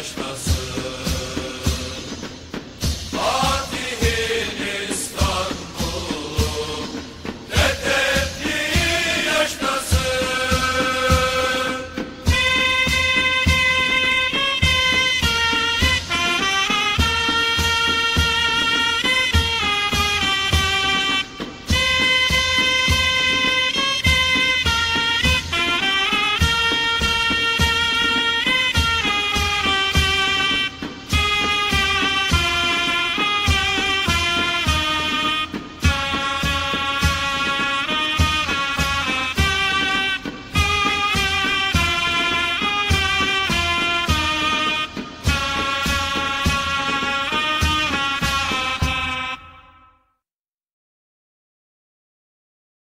esta